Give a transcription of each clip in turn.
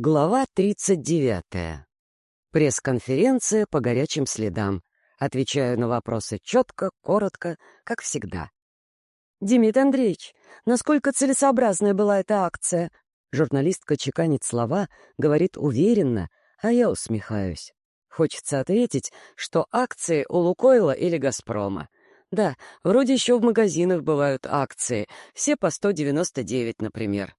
Глава 39. Пресс-конференция по горячим следам. Отвечаю на вопросы четко, коротко, как всегда. «Демид Андреевич, насколько целесообразная была эта акция?» Журналистка чеканит слова, говорит уверенно, а я усмехаюсь. Хочется ответить, что акции у Лукойла или Газпрома. Да, вроде еще в магазинах бывают акции, все по 199, например.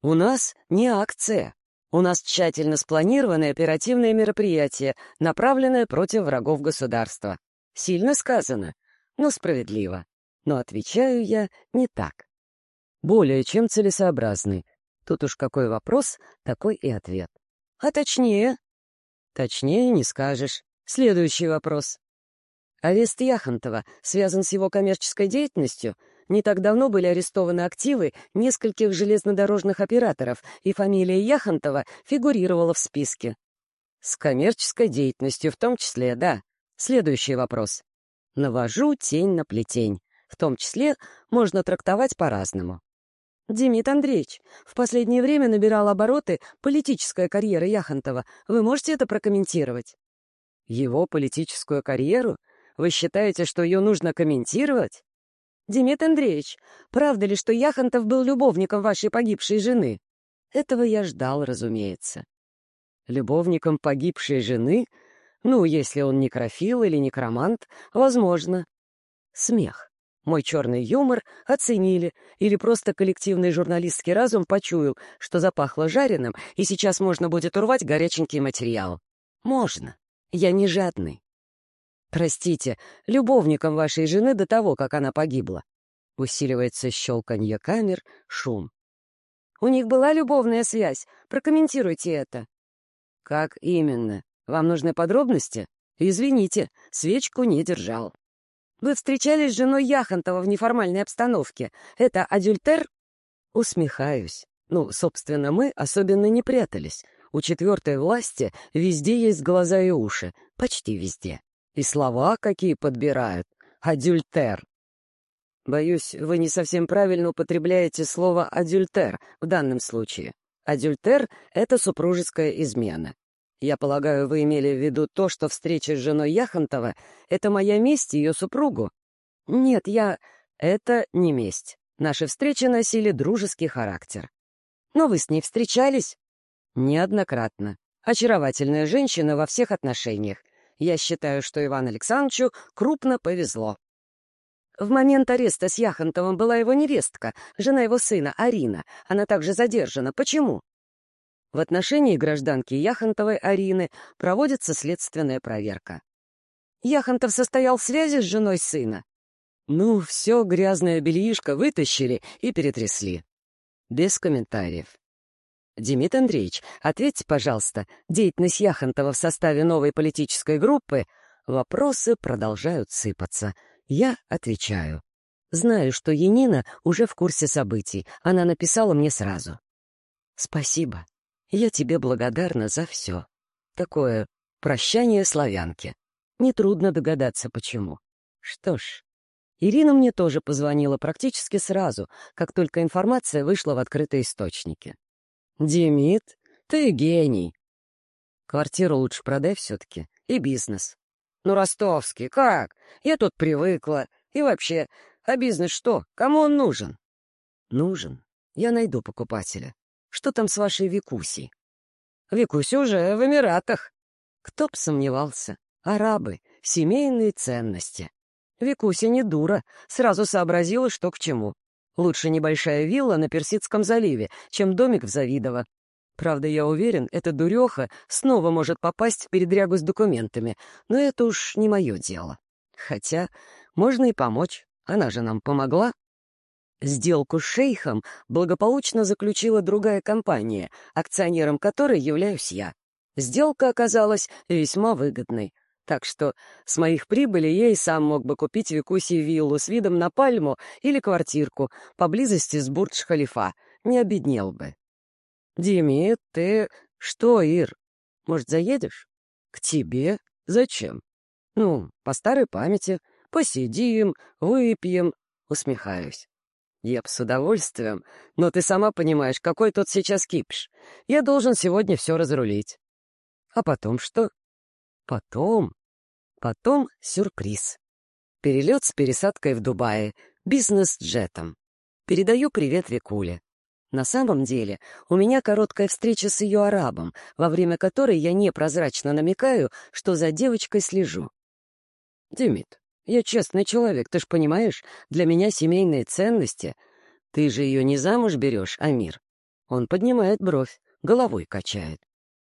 У нас не акция, у нас тщательно спланированное оперативное мероприятие, направленное против врагов государства. Сильно сказано, но справедливо. Но отвечаю я не так. Более чем целесообразный. Тут уж какой вопрос, такой и ответ. А точнее? Точнее не скажешь. Следующий вопрос. Арест Яхонтова связан с его коммерческой деятельностью — не так давно были арестованы активы нескольких железнодорожных операторов, и фамилия Яхонтова фигурировала в списке. С коммерческой деятельностью в том числе, да. Следующий вопрос. Навожу тень на плетень. В том числе можно трактовать по-разному. Демид Андреевич, в последнее время набирал обороты политическая карьера Яхонтова. Вы можете это прокомментировать? Его политическую карьеру? Вы считаете, что ее нужно комментировать? «Демид Андреевич, правда ли, что Яхонтов был любовником вашей погибшей жены?» Этого я ждал, разумеется. Любовником погибшей жены? Ну, если он некрофил или некромант, возможно. Смех. Мой черный юмор оценили, или просто коллективный журналистский разум почуял, что запахло жареным, и сейчас можно будет урвать горяченький материал. Можно. Я не жадный. Простите, любовником вашей жены до того, как она погибла. Усиливается щелканье камер, шум. У них была любовная связь. Прокомментируйте это. Как именно? Вам нужны подробности? Извините, свечку не держал. Вы встречались с женой Яхонтова в неформальной обстановке. Это адюльтер? Усмехаюсь. Ну, собственно, мы особенно не прятались. У четвертой власти везде есть глаза и уши. Почти везде. И слова какие подбирают. Адюльтер. Боюсь, вы не совсем правильно употребляете слово «адюльтер» в данном случае. Адюльтер — это супружеская измена. Я полагаю, вы имели в виду то, что встреча с женой Яхонтова — это моя месть ее супругу? Нет, я... Это не месть. Наши встречи носили дружеский характер. Но вы с ней встречались? Неоднократно. Очаровательная женщина во всех отношениях. Я считаю, что Ивану Александровичу крупно повезло. В момент ареста с Яхонтовым была его невестка, жена его сына, Арина. Она также задержана. Почему? В отношении гражданки Яхонтовой Арины проводится следственная проверка. Яхонтов состоял в связи с женой сына. Ну, все грязное бельишко вытащили и перетрясли. Без комментариев. Демид Андреевич, ответьте, пожалуйста, деятельность Яхонтова в составе новой политической группы? Вопросы продолжают сыпаться. Я отвечаю. Знаю, что Енина уже в курсе событий. Она написала мне сразу. Спасибо. Я тебе благодарна за все. Такое прощание славянки. Нетрудно догадаться, почему. Что ж, Ирина мне тоже позвонила практически сразу, как только информация вышла в открытые источники. «Демид, ты гений!» «Квартиру лучше продай все-таки. И бизнес». «Ну, ростовский, как? Я тут привыкла. И вообще, а бизнес что? Кому он нужен?» «Нужен. Я найду покупателя. Что там с вашей Викусей?» «Викуся уже в Эмиратах». Кто б сомневался. Арабы, семейные ценности. Викуся не дура, сразу сообразила, что к чему. Лучше небольшая вилла на Персидском заливе, чем домик в Завидово. Правда, я уверен, эта дуреха снова может попасть в передрягу с документами, но это уж не мое дело. Хотя можно и помочь, она же нам помогла. Сделку с шейхом благополучно заключила другая компания, акционером которой являюсь я. Сделка оказалась весьма выгодной. Так что с моих прибылей я и сам мог бы купить Викуси виллу с видом на пальму или квартирку поблизости с Бурдж-Халифа. Не обеднел бы. Димит, ты... Что, Ир? Может, заедешь? К тебе? Зачем? Ну, по старой памяти. Посидим, выпьем. Усмехаюсь. Я б с удовольствием, но ты сама понимаешь, какой тут сейчас кипиш. Я должен сегодня все разрулить. А потом что? Потом... Потом сюрприз. Перелет с пересадкой в Дубае, бизнес джетом. Передаю привет Викуле. На самом деле, у меня короткая встреча с ее арабом, во время которой я непрозрачно намекаю, что за девочкой слежу. Демид, я честный человек, ты ж понимаешь, для меня семейные ценности. Ты же ее не замуж берешь, Амир. Он поднимает бровь, головой качает.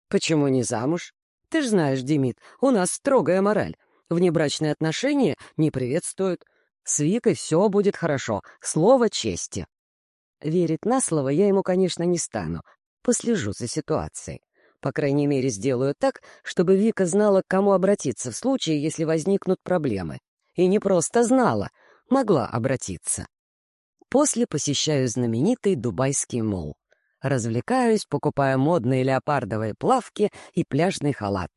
Почему не замуж? Ты ж знаешь, Демид, у нас строгая мораль. Внебрачные отношения не приветствуют. С Викой все будет хорошо, слово чести. Верить на слово я ему, конечно, не стану. Послежу за ситуацией. По крайней мере, сделаю так, чтобы Вика знала, к кому обратиться в случае, если возникнут проблемы. И не просто знала, могла обратиться. После посещаю знаменитый дубайский мол. Развлекаюсь, покупая модные леопардовые плавки и пляжный халат.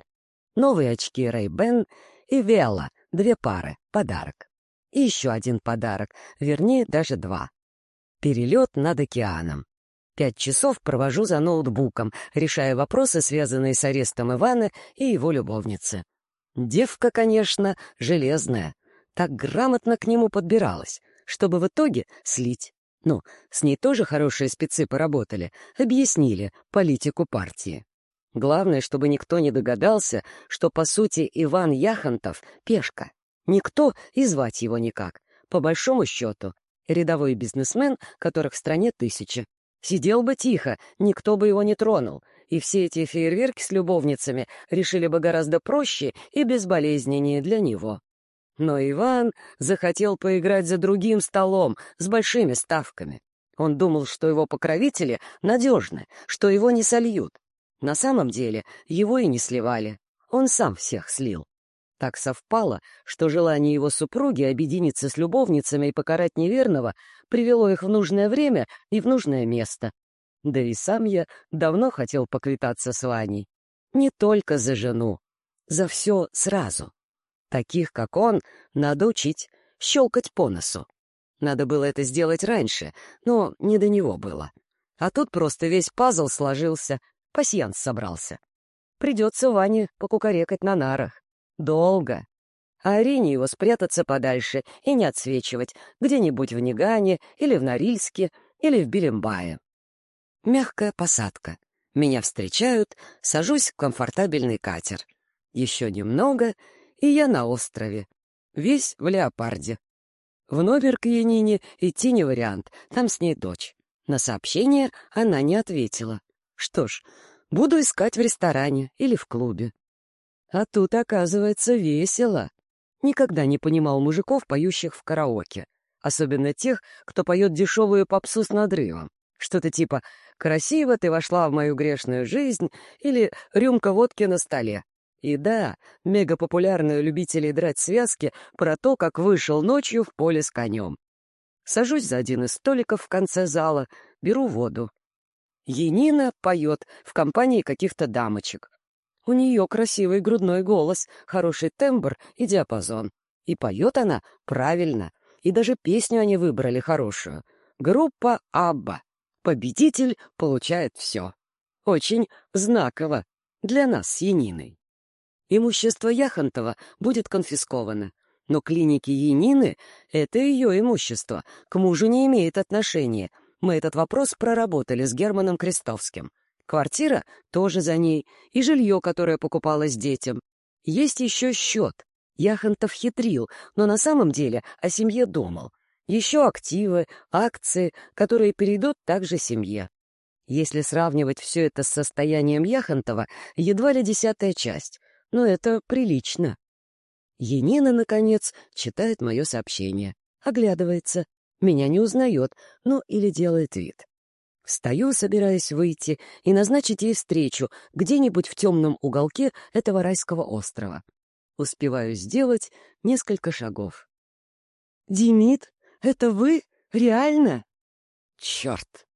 Новые очки Ray-Ban и Вела, две пары, подарок. И еще один подарок, вернее, даже два. Перелет над океаном. Пять часов провожу за ноутбуком, решая вопросы, связанные с арестом Ивана и его любовницы. Девка, конечно, железная, так грамотно к нему подбиралась, чтобы в итоге слить. Ну, с ней тоже хорошие спецы поработали, объяснили политику партии. Главное, чтобы никто не догадался, что, по сути, Иван Яхонтов — пешка. Никто и звать его никак. По большому счету, рядовой бизнесмен, которых в стране тысячи. Сидел бы тихо, никто бы его не тронул, и все эти фейерверки с любовницами решили бы гораздо проще и безболезненнее для него. Но Иван захотел поиграть за другим столом, с большими ставками. Он думал, что его покровители надежны, что его не сольют. На самом деле его и не сливали. Он сам всех слил. Так совпало, что желание его супруги объединиться с любовницами и покарать неверного привело их в нужное время и в нужное место. Да и сам я давно хотел поквитаться с Ваней. Не только за жену, за все сразу. Таких, как он, надо учить, щелкать по носу. Надо было это сделать раньше, но не до него было. А тут просто весь пазл сложился, пасьянс собрался. Придется Ване покукарекать на нарах. Долго. А Арине его спрятаться подальше и не отсвечивать где-нибудь в Нигане или в Норильске или в Белембае. Мягкая посадка. Меня встречают, сажусь в комфортабельный катер. Еще немного — и я на острове. Весь в леопарде. В номер к Янине идти не вариант, там с ней дочь. На сообщение она не ответила. Что ж, буду искать в ресторане или в клубе. А тут, оказывается, весело. Никогда не понимал мужиков, поющих в караоке. Особенно тех, кто поет дешевую попсу с надрывом. Что-то типа «Красиво ты вошла в мою грешную жизнь» или «Рюмка водки на столе». И да, мегапопулярные любители драть связки про то, как вышел ночью в поле с конем. Сажусь за один из столиков в конце зала, беру воду. Енина поет в компании каких-то дамочек. У нее красивый грудной голос, хороший тембр и диапазон. И поет она правильно, и даже песню они выбрали хорошую. Группа «Абба». Победитель получает все. Очень знаково для нас с Яниной. Имущество Яхонтова будет конфисковано. Но клиники Янины — это ее имущество, к мужу не имеет отношения. Мы этот вопрос проработали с Германом Крестовским. Квартира тоже за ней, и жилье, которое покупалось детям. Есть еще счет. Яхонтов хитрил, но на самом деле о семье думал. Еще активы, акции, которые перейдут также семье. Если сравнивать все это с состоянием Яхонтова, едва ли десятая часть но это прилично. Енина, наконец, читает мое сообщение, оглядывается, меня не узнает, ну или делает вид. Встаю, собираясь выйти и назначить ей встречу где-нибудь в темном уголке этого райского острова. Успеваю сделать несколько шагов. «Демид, это вы? Реально?» «Черт!